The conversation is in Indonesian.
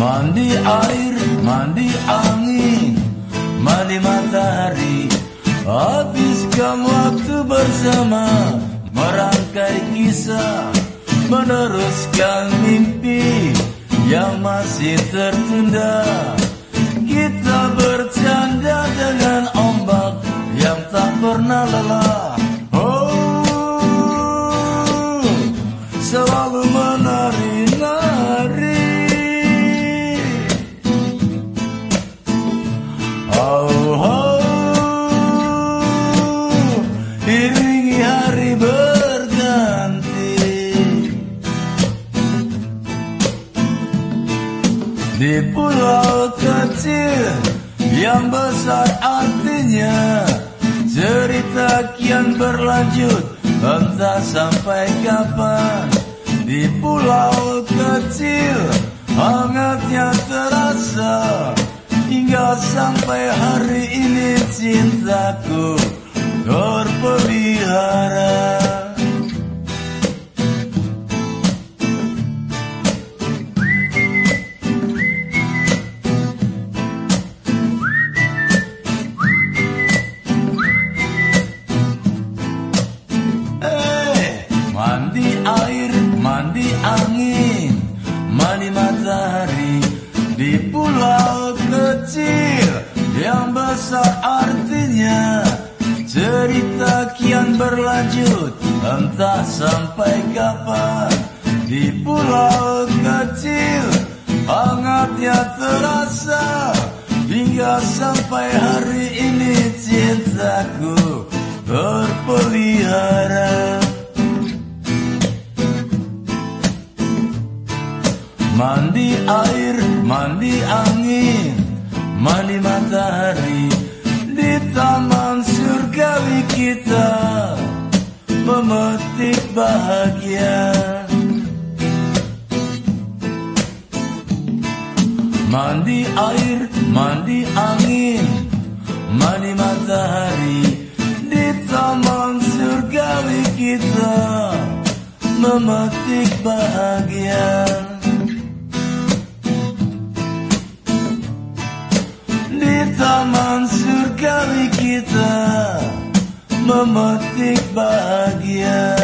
Mandi air, mandi angin Mandi matahari. Habiskan waktu bersama Merangkai kisah Meneruskan mimpi Yang masih tertunda. Kita bercanda dengan ombak Yang tak pernah lelah Di pulau kecil Yang besar artinya Cerita kian berlanjut Entah sampai kapan. Di pulau kecil Hangatnya terasa Hingga sampai hari ini cintaku artinya cerita kian berlanjut entah sampai kapan. Di pulau kecil hangatnya terasa hingga sampai hari ini cintaku terpelihara Mandi air, mandi angin, mandi matahari Di taman surgawi kita Memetik bahagia. Mandi air, mandi angin, mandi matahari Di taman surgawi kita Memetik bahagia surgawi kita Memetik bahagia